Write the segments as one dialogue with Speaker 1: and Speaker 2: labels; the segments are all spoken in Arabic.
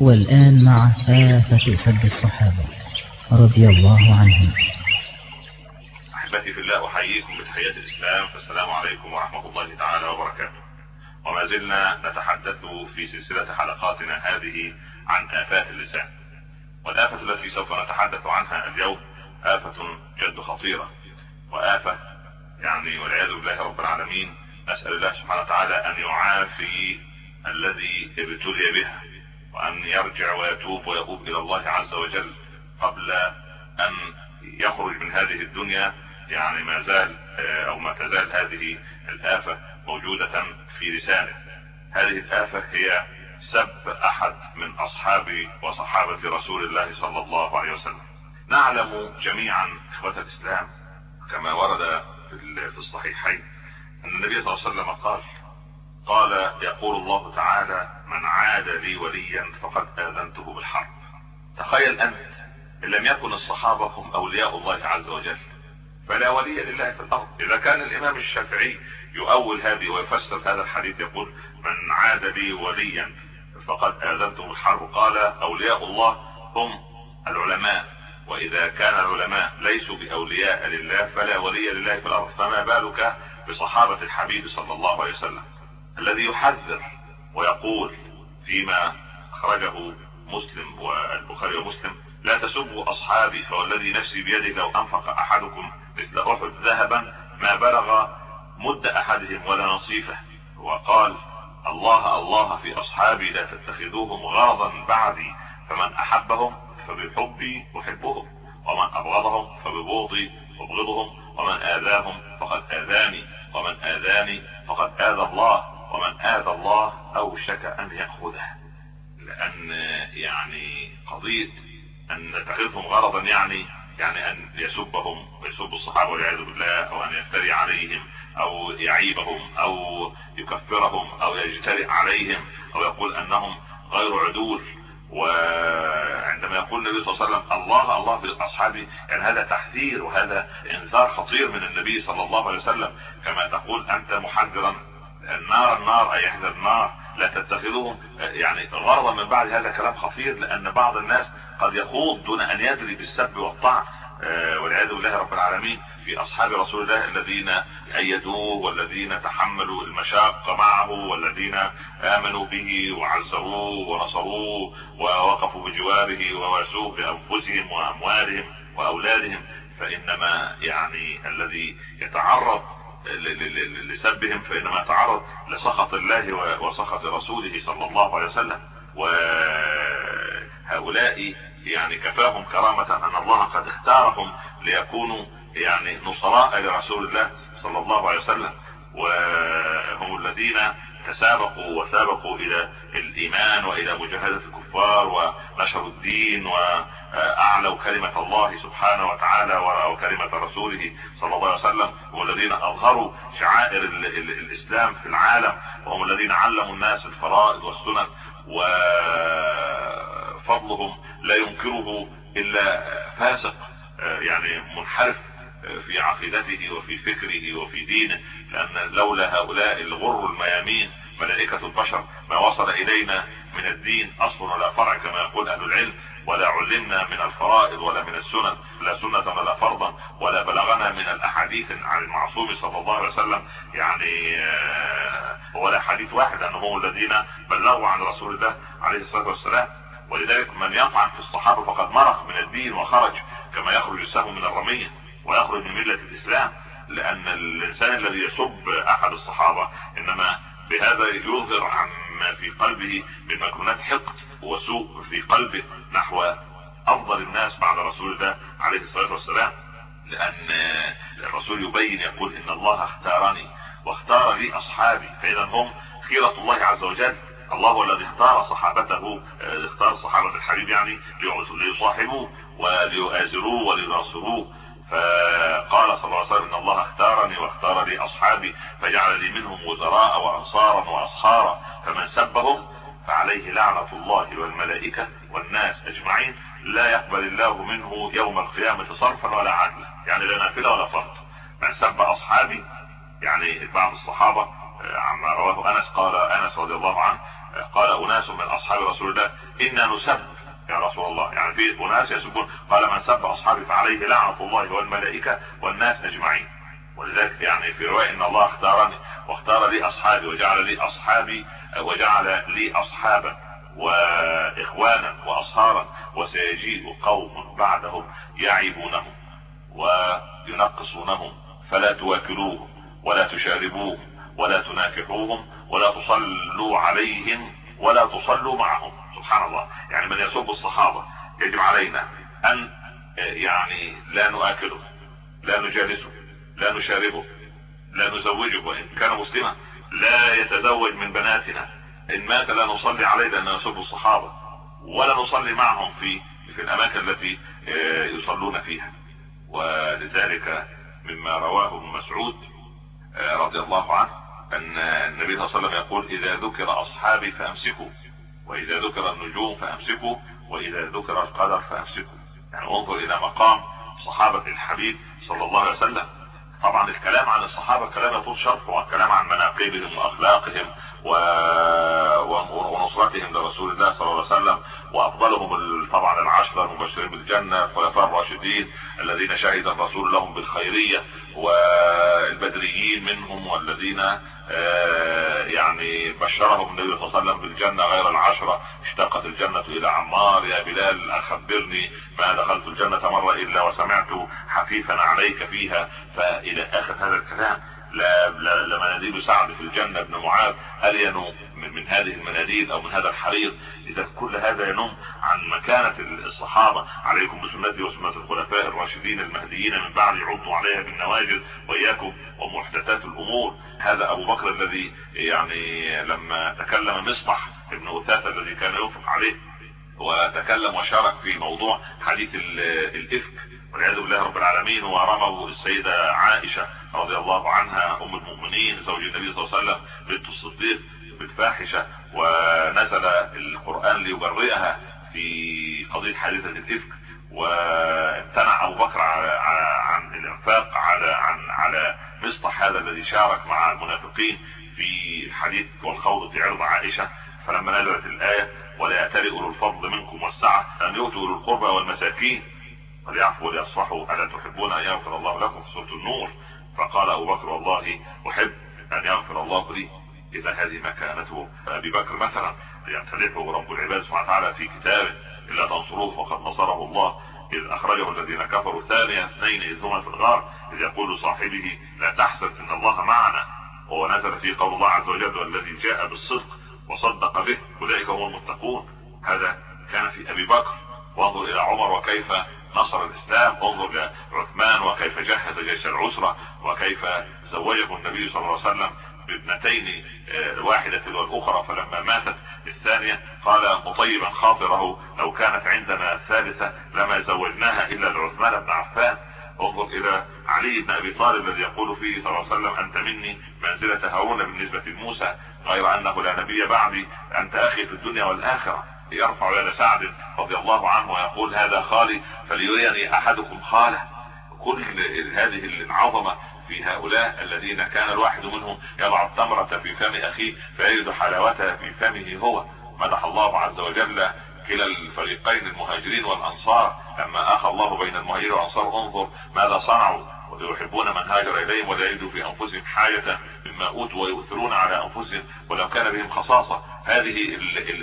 Speaker 1: والآن مع آفة سب الصحابة رضي الله عنهم.
Speaker 2: أحبتي في الله أحييكم بتحية الإسلام فالسلام عليكم ورحمة الله تعالى وبركاته. وما زلنا نتحدث في سلسلة حلقاتنا هذه عن آفات اللسان. والآفة التي سوف نتحدث عنها اليوم آفة جد خطيرة. وآفة يعني والعياذ بالله رب العالمين نسأل الله سبحانه وتعالى أن يعافي الذي ابتلي بها. وأن يرجع ويتوب ويؤوب إلى الله عز وجل قبل أن يخرج من هذه الدنيا. يعني ما زال أو ما تزال هذه الآفة موجودة في لسانه. هذه الآفة هي سب أحد من أصحاب وصحابة رسول الله صلى الله عليه وسلم. نعلم جميعا إخوة الإسلام كما ورد في الصحيحين أن النبي صلى الله عليه وسلم قال قال يقول الله تعالى من عاد لي وليا فقد آذنته بالحرب. تخيل أنت إن لم يكن الصحابة هم أولياء الله عز وجل. فلا ولي لله في الأرض. إذا كان الإمام الشافعي يؤول هذه ويفسر هذا الحديث يقول من عاد لي وليا فقد آذنته بالحرب. قال أولياء الله هم العلماء. وإذا كان العلماء ليسوا بأولياء لله فلا ولي لله في الأرض. فما بالك بصحابة الحبيب صلى الله عليه وسلم؟ الذي يحذر ويقول فيما أخرجه مسلم والبخاري ومسلم لا تسبوا أصحابي فوالذي نفسي بيده لو أنفق أحدكم مثل أحد ذهبا ما بلغ مد أحدهم ولا نصيفه. وقال الله الله في أصحابي لا تتخذوهم غرضا بعدي فمن أحبهم فبحبي أحبهم ومن أبغضهم فببغضي أبغضهم ومن آذاهم فقد آذاني ومن آذاني فقد آذى الله. ومن آذى الله أوشك أن يأخذه. لأن يعني قضية أن نتخذهم غرضا يعني يعني أن يسبهم ويسب الصحابة والعياذ بالله أو أن يفتري عليهم أو يعيبهم أو يكفرهم أو يجترئ عليهم أو يقول أنهم غير عدول. وعندما يقول النبي صلى الله عليه وسلم الله الله في أصحابه يعني هذا تحذير وهذا إنذار خطير من النبي صلى الله عليه وسلم. كما تقول أنت محذرا. النار النار أي احدى النار لا تتخذوهم يعني غرضا من بعد هذا كلام خطير لأن بعض الناس قد يخوض دون أن يدري بالسب والطعن. والعياذ بالله رب العالمين في أصحاب رسول الله الذين أيدوه والذين تحملوا المشاق معه والذين آمنوا به وعزروه ونصروه ووقفوا بجواره وواسوه بأنفسهم وأموالهم وأولادهم. فإنما يعني الذي يتعرض لسبهم فانما يتعرض لسخط الله وسخط رسوله صلى الله عليه وسلم. وهؤلاء يعني كفاهم كرامة أن الله قد اختارهم ليكونوا يعني نصراء لرسول الله صلى الله عليه وسلم. وهم الذين تسابقوا وسابقوا إلى الإيمان وإلى مجاهدة الكفار ونشروا الدين واعلوا كلمة الله سبحانه وتعالى وكلمة رسوله صلى الله عليه وسلم هم الذين أظهروا شعائر ال ال الإسلام في العالم وهم الذين علموا الناس الفرائض والسنن وفضلهم لا ينكره إلا فاسق يعني منحرف في عقيدته وفي فكره وفي دينه لأن لولا هؤلاء الغر الميامين ملائكة البشر ما وصل إلينا من الدين أصل ولا فرع كما يقول أهل العلم. ولا علمنا من الفرائض ولا من السنن. لا سنة ولا فرضا ولا بلغنا من الأحاديث عن المعصوم صلى الله عليه وسلم. يعني ولا حديث واحد انهم الذين بلغوا عن رسول الله عليه الصلاة والسلام. ولذلك من يطعن في الصحابة فقد مرق من الدين وخرج كما يخرج السهم من الرمية ويخرج من ملة الإسلام. لأن الإنسان الذي يسب أحد الصحابة إنما بهذا يظهر عما في قلبه من مكنونات حقد وسوء في قلبه نحو أفضل الناس بعد رسول الله عليه الصلاة والسلام. لأن الرسول يبين يقول إن الله اختارني واختار لي أصحابي. فإذا هم خيرة الله عز وجل. الله الذي اختار صحابته اختار صحابة الحبيب يعني ليصاحبوه وليؤازروه وليناصروه فقال صلى الله عليه وسلم إن الله اختارني واختار لي أصحابي فجعل لي منهم وزراء وأنصارا واصهارا فمن سبهم فعليه لعنة الله والملائكة والناس أجمعين. لا يقبل الله منه يوم القيامة صرفا ولا عدلا يعني لا نافلة ولا فرض. من سب أصحابي يعني بعض الصحابة عما رواه أنس قال أنس رضي الله عنه قال أناس من أصحاب رسول الله إنا نسب يا رسول الله. يعني في أناس يسبون. قال من سب أصحابي فعليه لعنة الله والملائكة والناس أجمعين. ولذلك يعني في رواية إن الله اختارني واختار لي أصحابي وجعل لي أصحابي وجعل لي اصحابا وإخوانا وأصهارا وسيجيء قوم بعدهم يعيبونهم وينقصونهم فلا تواكلوهم ولا تشاربوهم ولا تناكحوهم ولا تصلوا عليهم ولا تصلوا معهم. سبحان الله. يعني من يسب الصحابة يجب علينا أن يعني لا نؤكله لا نجالسه لا نشاربه لا نزوجه وإن كان مسلما لا يتزوج من بناتنا. إن مات لا نصلي عليه لأن يسب الصحابة ولا نصلي معهم في في الأماكن التي يصلون فيها. ولذلك مما رواه ابن مسعود رضي الله عنه أن النبي صلى الله عليه وسلم يقول إذا ذكر أصحابي فأمسكوا وإذا ذكر النجوم فأمسكوا وإذا ذكر القدر فأمسكوا. يعني انظر إلى مقام صحابة الحبيب صلى الله عليه وسلم. طبعا الكلام عن الصحابة كلام يطول شرحه والكلام عن مناقبهم وأخلاقهم و... ونصرتهم لرسول الله صلى الله عليه وسلم وأفضلهم طبعا العشرة المبشرين بالجنة الخلفاء الراشدين الذين شهد الرسول لهم بالخيرية والبدريين منهم والذين يعني بشرهم النبي صلى الله عليه وسلم بالجنة غير العشرة اشتقت الجنة إلى عمار يا بلال أخبرني ما دخلت الجنة مرة إلا وسمعت حفيفا عليك فيها فإلى آخر هذا الكلام لا لمناديل سعد في الجنة ابن معاذ الين من, من هذه المناديل أو من هذا الحريق؟ إذا كل هذا ينم عن مكانة الصحابة عليكم بسنتي وسنة الخلفاء الراشدين المهديين من بعد عضوا عليها بالنواجذ وإياكم ومحدثات الأمور. هذا أبو بكر الذي يعني لما تكلم مصطح ابن اثاثة الذي كان ينفق عليه وتكلم وشارك في موضوع حديث الإفك. والعياذ بالله رب العالمين ورموا السيدة عائشة رضي الله عنها أم المؤمنين زوج النبي صلى الله عليه وسلم بنت الصديق بالفاحشة ونزل القرآن ليبرئها في قضية حادثة الإفك وامتنع أبو بكر عن الإنفاق على عن على مصطح هذا الذي شارك مع المنافقين في الحديث والخوض في عرض عائشة. فلما نزلت الآية ولا يأتلئ أولو الفضل منكم والسعة أن يؤتوا أولو القربى والمساكين وليعفوا وليصفحوا. ألا تحبون أن يغفر الله لكم؟ في سورة النور. فقال أبو بكر والله أحب أن يغفر الله لي إذا هذه مكانته. أبي بكر مثلا يمتلكه رب العباد سبحانه وتعالى في كتابه إلا تنصروه فقد نصره الله. إذ أخرجه الذين كفروا ثانيا اثنين إذ هما في الغار. إذ يقول صاحبه لا تحسب إن الله معنا. وهو نزل في قول الله عز وجل والذي جاء بالصدق وصدق به أولئك هم المتقون. هذا كان في أبي بكر. وانظر إلى عمر وكيف نصر الإسلام انظر لعثمان وكيف جهز جيش العسرة وكيف زوجه النبي صلى الله عليه وسلم بابنتين الواحدة والأخرى. فلما ماتت الثانية قال مطيبا خاطره لو كانت عندنا ثالثة لما زوجناها إلا لعثمان بن عفان. انظر إلى علي بن أبي طالب الذي يقول فيه صلى الله عليه وسلم أنت مني منزلة هارون بالنسبة لموسى غير أنه لا نبي بعدي أنت أخي في الدنيا والآخرة. يرفع يد سعد رضي الله عنه ويقول هذا خالي فليريني أحدكم خاله. كل هذه العظمة في هؤلاء الذين كان الواحد منهم يضع التمرة في فم أخيه فيجد حلاوتها في فمه هو. مدح الله عز وجل كلا الفريقين المهاجرين والأنصار. لما آخى الله بين المهاجرين والأنصار انظر ماذا صنعوا. ويحبون من هاجر إليهم ولا يجدوا في أنفسهم حاجة مما أوتوا ويؤثرون على أنفسهم ولو كان بهم خصاصة. هذه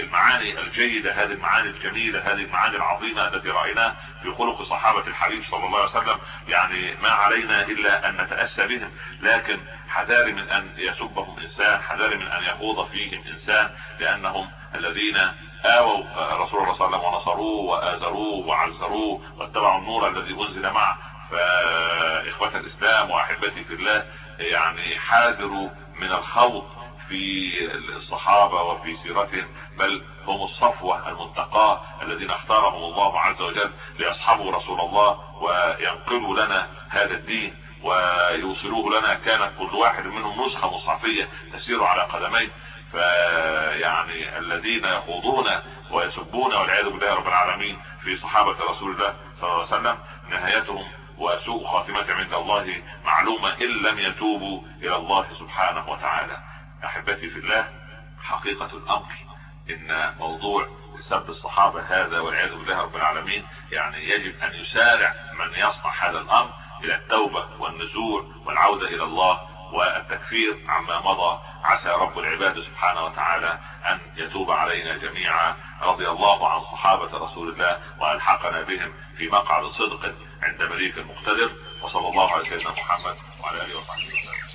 Speaker 2: المعاني الجيدة هذه المعاني الجميلة هذه المعاني العظيمة التي رأيناها في خلق صحابة الحبيب صلى الله عليه وسلم. يعني ما علينا إلا أن نتأسى بهم لكن حذار من أن يسبهم إنسان حذار من أن يخوض فيهم إنسان لأنهم الذين آووا رسول الله صلى الله عليه وسلم ونصروه وآزروه وعزروه واتبعوا النور الذي أنزل معه. فإخوة الإسلام وأحبتي في الله يعني حاذروا من الخوض في الصحابة وفي سيرتهم بل هم الصفوة المنتقاة الذين اختارهم الله عز وجل ليصحبوا رسول الله وينقلوا لنا هذا الدين ويوصلوه لنا. كانت كل واحد منهم نسخة مصحفية تسير على قدمين فيعني الذين يخوضون ويسبون والعياذ بالله رب العالمين في صحابة رسول الله صلى الله عليه وسلم نهايتهم وسوء خاتمة عند الله معلومة إن لم يتوبوا إلى الله سبحانه وتعالى. أحبتي في الله حقيقة الأمر إن موضوع سب الصحابة هذا والعياذ بالله رب العالمين يعني يجب أن يسارع من يصنع هذا الأمر إلى التوبة والنزول والعودة إلى الله والتكفير عما مضى. عسى رب العباد سبحانه وتعالى أن يتوب علينا جميعا رضي الله عن صحابة رسول الله وألحقنا بهم في مقعد صدق عند مليك المقتدر وصلى الله على سيدنا محمد وعلى آله وصحبه وسلم.